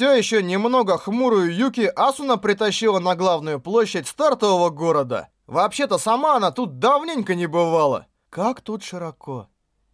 Все еще немного хмурую Юки Асуна притащила на главную площадь стартового города. Вообще-то сама она тут давненько не бывала. Как тут широко.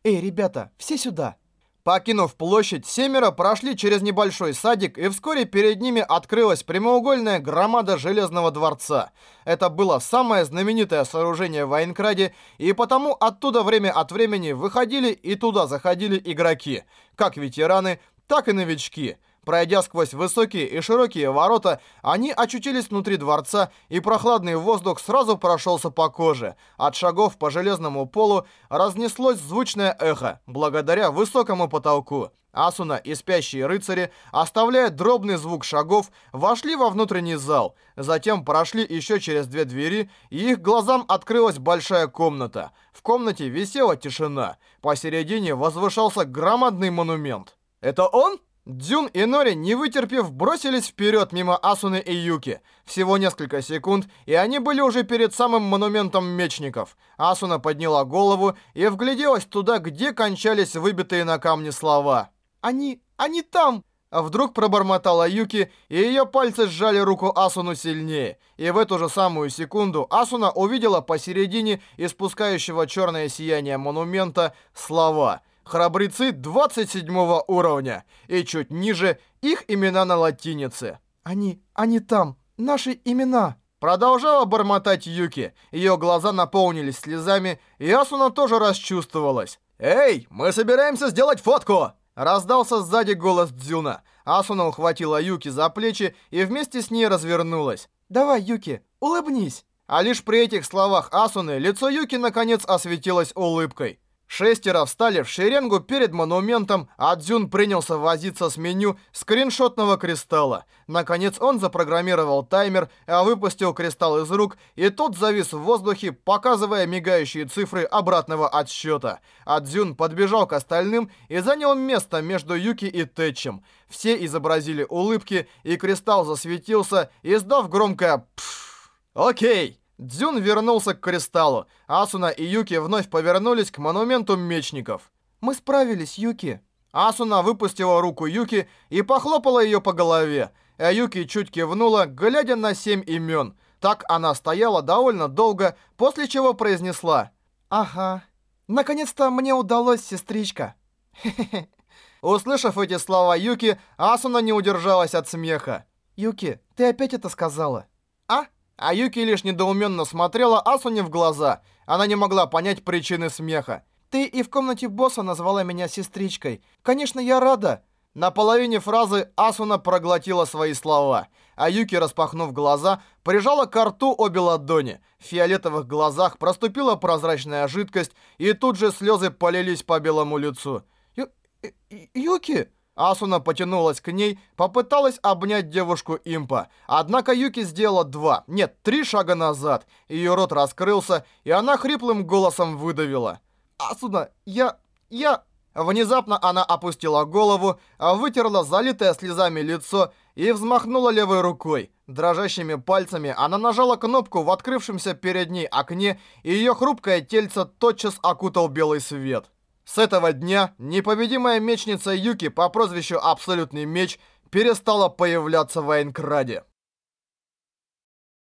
Эй, ребята, все сюда. Покинув площадь, семеро прошли через небольшой садик, и вскоре перед ними открылась прямоугольная громада Железного дворца. Это было самое знаменитое сооружение в Айнкраде, и потому оттуда время от времени выходили и туда заходили игроки, как ветераны, так и новички. Пройдя сквозь высокие и широкие ворота, они очутились внутри дворца, и прохладный воздух сразу прошелся по коже. От шагов по железному полу разнеслось звучное эхо, благодаря высокому потолку. Асуна и спящие рыцари, оставляя дробный звук шагов, вошли во внутренний зал. Затем прошли еще через две двери, и их глазам открылась большая комната. В комнате висела тишина. Посередине возвышался громадный монумент. «Это он?» Дзюн и Нори, не вытерпев, бросились вперед мимо Асуны и Юки. Всего несколько секунд, и они были уже перед самым монументом мечников. Асуна подняла голову и вгляделась туда, где кончались выбитые на камне слова. «Они... они там!» Вдруг пробормотала Юки, и ее пальцы сжали руку Асуну сильнее. И в эту же самую секунду Асуна увидела посередине испускающего черное сияние монумента слова – Храбрецы 27 уровня. И чуть ниже их имена на латинице. Они, они там. Наши имена. Продолжала бормотать Юки. Ее глаза наполнились слезами, и Асуна тоже расчувствовалась. «Эй, мы собираемся сделать фотку!» Раздался сзади голос Дзюна. Асуна ухватила Юки за плечи и вместе с ней развернулась. «Давай, Юки, улыбнись!» А лишь при этих словах Асуны лицо Юки наконец осветилось улыбкой. Шестеро встали в шеренгу перед монументом, а Дзюн принялся возиться с меню скриншотного кристалла. Наконец он запрограммировал таймер, а выпустил кристалл из рук, и тот завис в воздухе, показывая мигающие цифры обратного отсчета. А Дзюн подбежал к остальным и занял место между Юки и Тэтчем. Все изобразили улыбки, и кристалл засветился, издав громкое «пф». «Окей!» Дзюн вернулся к кристаллу. Асуна и Юки вновь повернулись к монументу мечников. «Мы справились, Юки». Асуна выпустила руку Юки и похлопала ее по голове. А Юки чуть кивнула, глядя на семь имен. Так она стояла довольно долго, после чего произнесла «Ага, наконец-то мне удалось, сестричка». Услышав эти слова Юки, Асуна не удержалась от смеха. «Юки, ты опять это сказала?» «А?» А Юки лишь недоуменно смотрела Асуне в глаза. Она не могла понять причины смеха. «Ты и в комнате босса назвала меня сестричкой. Конечно, я рада». На половине фразы Асуна проглотила свои слова, а Юки, распахнув глаза, прижала к рту обе ладони. В фиолетовых глазах проступила прозрачная жидкость, и тут же слезы полились по белому лицу. Ю «Юки!» Асуна потянулась к ней, попыталась обнять девушку импа. Однако Юки сделала два, нет, три шага назад. Ее рот раскрылся, и она хриплым голосом выдавила. «Асуна, я... я...» Внезапно она опустила голову, вытерла залитое слезами лицо и взмахнула левой рукой. Дрожащими пальцами она нажала кнопку в открывшемся перед ней окне, и ее хрупкое тельце тотчас окутал белый свет. С этого дня непобедимая мечница Юки по прозвищу Абсолютный Меч перестала появляться в Айнкраде.